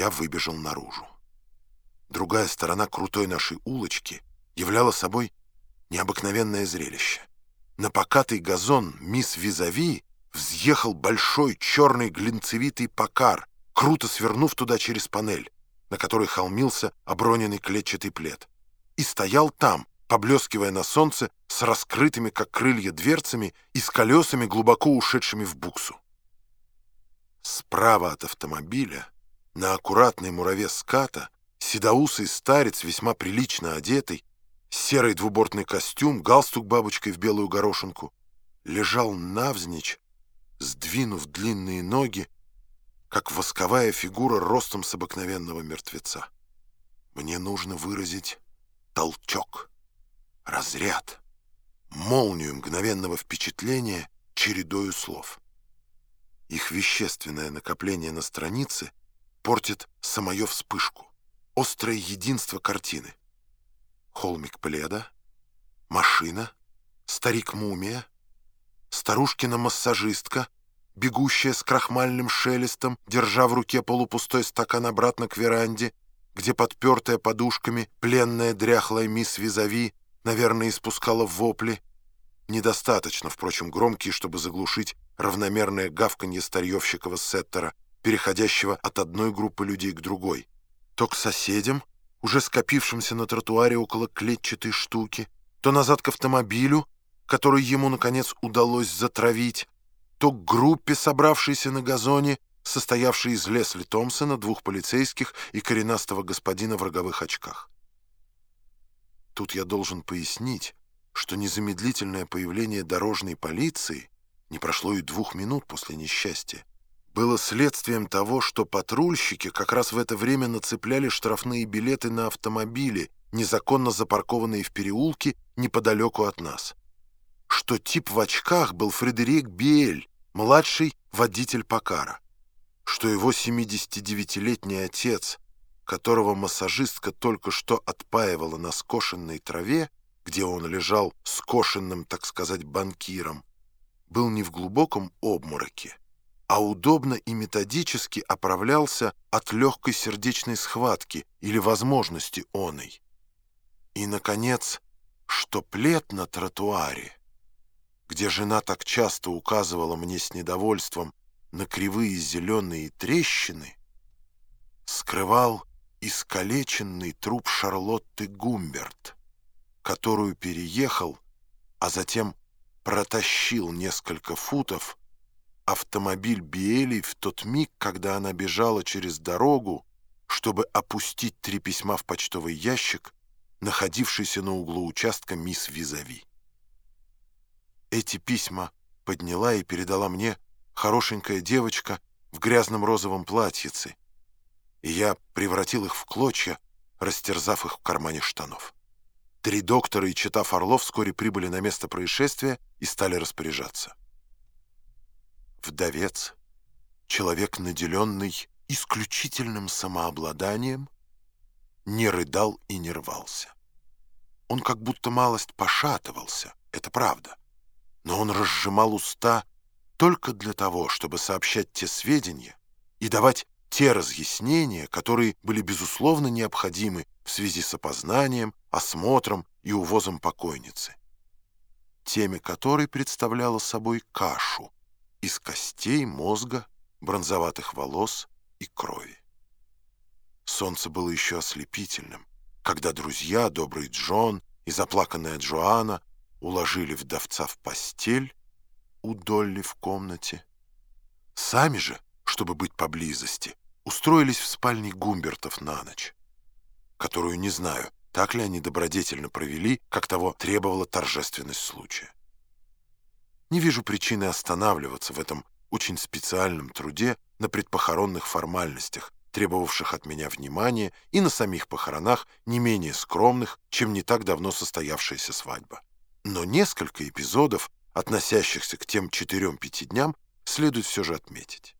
я выбежал наружу. Другая сторона крутой нашей улочки являла собой необыкновенное зрелище. На покатый газон мисс Визави взъехал большой черный глинцевитый покар, круто свернув туда через панель, на которой холмился оброненный клетчатый плед, и стоял там, поблескивая на солнце с раскрытыми, как крылья, дверцами и с колесами, глубоко ушедшими в буксу. Справа от автомобиля, на аккуратной мураве ската, седоусый старец, весьма прилично одетый, серый двубортный костюм, галстук бабочкой в белую горошинку, лежал навзничь, сдвинув длинные ноги, как восковая фигура ростом с обыкновенного мертвеца. Мне нужно выразить толчок, разряд, молнию мгновенного впечатления чередою слов. Их вещественное накопление на странице портит самую вспышку, острое единство картины. Холмик пледа, машина, старик-мумия, старушкина-массажистка, бегущая с крахмальным шелестом, держа в руке полупустой стакан обратно к веранде, где подпертая подушками пленная дряхлая мисс Визави, наверное, испускала вопли, недостаточно, впрочем, громкие, чтобы заглушить равномерное гавканье старьевщикова сеттера, переходящего от одной группы людей к другой, то к соседям, уже скопившимся на тротуаре около клетчатой штуки, то назад к автомобилю, который ему, наконец, удалось затравить, то к группе, собравшейся на газоне, состоявшей из Лесли Томпсона, двух полицейских и коренастого господина в роговых очках. Тут я должен пояснить, что незамедлительное появление дорожной полиции не прошло и двух минут после несчастья, было следствием того, что патрульщики как раз в это время нацепляли штрафные билеты на автомобили, незаконно запаркованные в переулке неподалеку от нас. Что тип в очках был Фредерик Биэль, младший водитель Покара. Что его 79-летний отец, которого массажистка только что отпаивала на скошенной траве, где он лежал скошенным, так сказать, банкиром, был не в глубоком обмороке, а удобно и методически оправлялся от легкой сердечной схватки или возможности оной. И, наконец, что плед на тротуаре, где жена так часто указывала мне с недовольством на кривые зеленые трещины, скрывал искалеченный труп Шарлотты Гумберт, которую переехал, а затем протащил несколько футов автомобиль Биэли в тот миг, когда она бежала через дорогу, чтобы опустить три письма в почтовый ящик, находившийся на углу участка мисс Визави. Эти письма подняла и передала мне хорошенькая девочка в грязном розовом платьице, и я превратил их в клочья, растерзав их в кармане штанов. Три доктора и читав Орлов вскоре прибыли на место происшествия и стали распоряжаться. Вдовец, человек, наделенный исключительным самообладанием, не рыдал и не рвался. Он как будто малость пошатывался, это правда, но он разжимал уста только для того, чтобы сообщать те сведения и давать те разъяснения, которые были безусловно необходимы в связи с опознанием, осмотром и увозом покойницы, теме которой представляла собой кашу из костей, мозга, бронзоватых волос и крови. Солнце было еще ослепительным, когда друзья, добрый Джон и заплаканная Джоанна уложили вдовца в постель у Долли в комнате. Сами же, чтобы быть поблизости, устроились в спальне Гумбертов на ночь, которую не знаю, так ли они добродетельно провели, как того требовала торжественность случая. Не вижу причины останавливаться в этом очень специальном труде на предпохоронных формальностях, требовавших от меня внимания, и на самих похоронах не менее скромных, чем не так давно состоявшаяся свадьба. Но несколько эпизодов, относящихся к тем четырем-пяти дням, следует все же отметить.